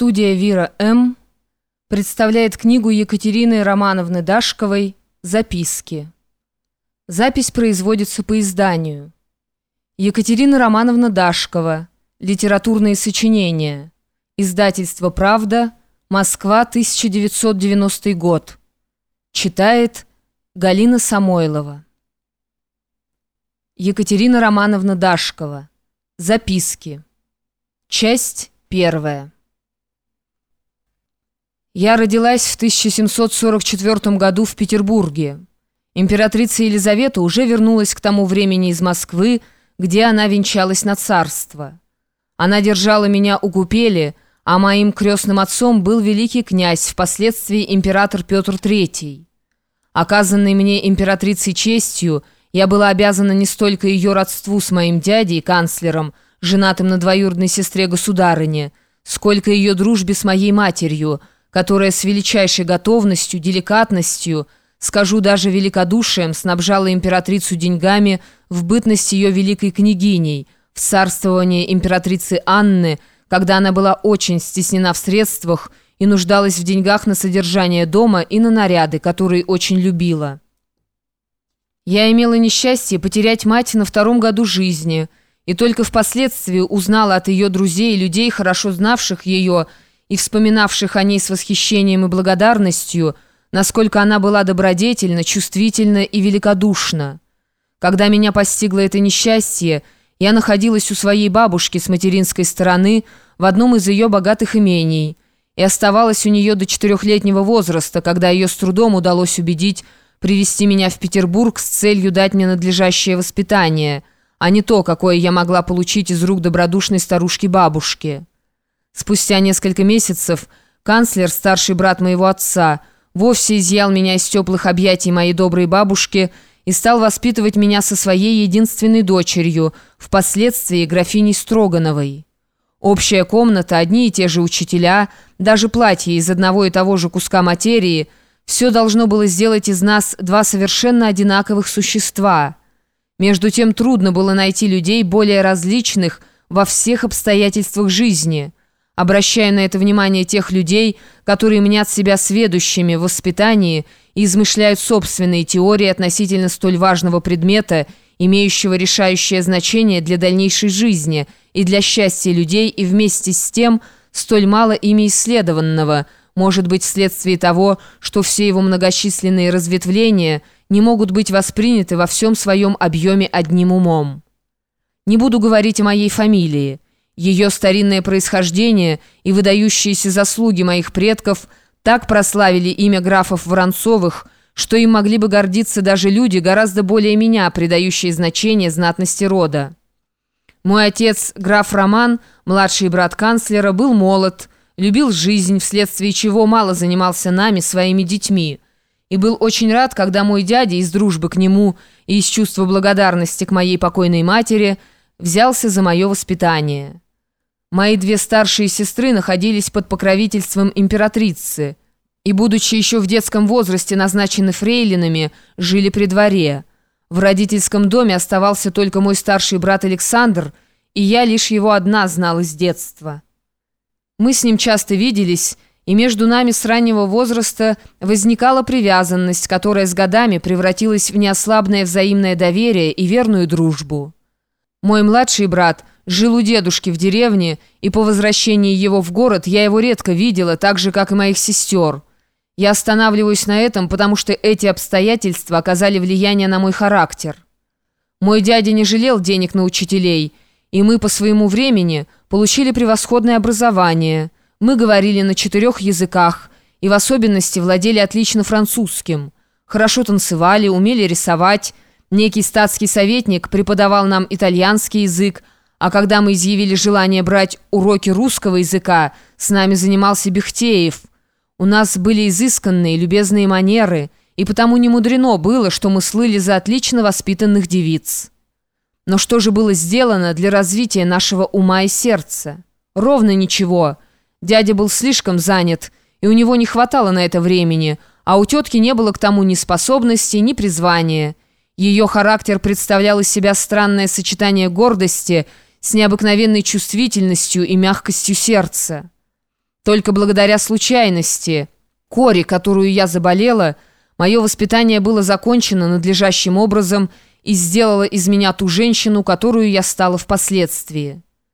Студия «Вира М.» представляет книгу Екатерины Романовны Дашковой «Записки». Запись производится по изданию. Екатерина Романовна Дашкова. Литературные сочинения. Издательство «Правда», Москва, 1990 год. Читает Галина Самойлова. Екатерина Романовна Дашкова. Записки. Часть первая. Я родилась в 1744 году в Петербурге. Императрица Елизавета уже вернулась к тому времени из Москвы, где она венчалась на царство. Она держала меня у купели, а моим крестным отцом был великий князь, впоследствии император Петр III. Оказанной мне императрицей честью, я была обязана не столько ее родству с моим дядей, канцлером, женатым на двоюродной сестре государыне, сколько ее дружбе с моей матерью – которая с величайшей готовностью, деликатностью, скажу даже великодушием, снабжала императрицу деньгами в бытность ее великой княгиней, в царствование императрицы Анны, когда она была очень стеснена в средствах и нуждалась в деньгах на содержание дома и на наряды, которые очень любила. Я имела несчастье потерять мать на втором году жизни, и только впоследствии узнала от ее друзей и людей, хорошо знавших ее, и вспоминавших о ней с восхищением и благодарностью, насколько она была добродетельна, чувствительна и великодушна. Когда меня постигло это несчастье, я находилась у своей бабушки с материнской стороны в одном из ее богатых имений и оставалась у нее до четырехлетнего возраста, когда ее с трудом удалось убедить привести меня в Петербург с целью дать мне надлежащее воспитание, а не то, какое я могла получить из рук добродушной старушки-бабушки». Спустя несколько месяцев канцлер, старший брат моего отца, вовсе изъял меня из теплых объятий моей доброй бабушки и стал воспитывать меня со своей единственной дочерью, впоследствии графиней Строгановой. Общая комната, одни и те же учителя, даже платье из одного и того же куска материи – все должно было сделать из нас два совершенно одинаковых существа. Между тем трудно было найти людей более различных во всех обстоятельствах жизни – обращая на это внимание тех людей, которые мнят себя сведущими в воспитании и измышляют собственные теории относительно столь важного предмета, имеющего решающее значение для дальнейшей жизни и для счастья людей и вместе с тем столь мало ими исследованного, может быть вследствие того, что все его многочисленные разветвления не могут быть восприняты во всем своем объеме одним умом. Не буду говорить о моей фамилии. Ее старинное происхождение и выдающиеся заслуги моих предков так прославили имя графов Воронцовых, что им могли бы гордиться даже люди, гораздо более меня, придающие значение знатности рода. Мой отец, граф Роман, младший брат канцлера, был молод, любил жизнь, вследствие чего мало занимался нами, своими детьми, и был очень рад, когда мой дядя из дружбы к нему и из чувства благодарности к моей покойной матери взялся за мое воспитание». Мои две старшие сестры находились под покровительством императрицы и, будучи еще в детском возрасте назначены фрейлинами, жили при дворе. В родительском доме оставался только мой старший брат Александр, и я лишь его одна знала с детства. Мы с ним часто виделись, и между нами с раннего возраста возникала привязанность, которая с годами превратилась в неослабное взаимное доверие и верную дружбу. Мой младший брат жил у дедушки в деревне, и по возвращении его в город я его редко видела, так же, как и моих сестер. Я останавливаюсь на этом, потому что эти обстоятельства оказали влияние на мой характер. Мой дядя не жалел денег на учителей, и мы по своему времени получили превосходное образование. Мы говорили на четырех языках, и в особенности владели отлично французским. Хорошо танцевали, умели рисовать, Некий статский советник преподавал нам итальянский язык, а когда мы изъявили желание брать уроки русского языка, с нами занимался Бехтеев. У нас были изысканные, любезные манеры, и потому не мудрено было, что мы слыли за отлично воспитанных девиц. Но что же было сделано для развития нашего ума и сердца? Ровно ничего. Дядя был слишком занят, и у него не хватало на это времени, а у тетки не было к тому ни способности, ни призвания. Ее характер представлял из себя странное сочетание гордости с необыкновенной чувствительностью и мягкостью сердца. Только благодаря случайности, коре, которую я заболела, мое воспитание было закончено надлежащим образом и сделало из меня ту женщину, которую я стала впоследствии.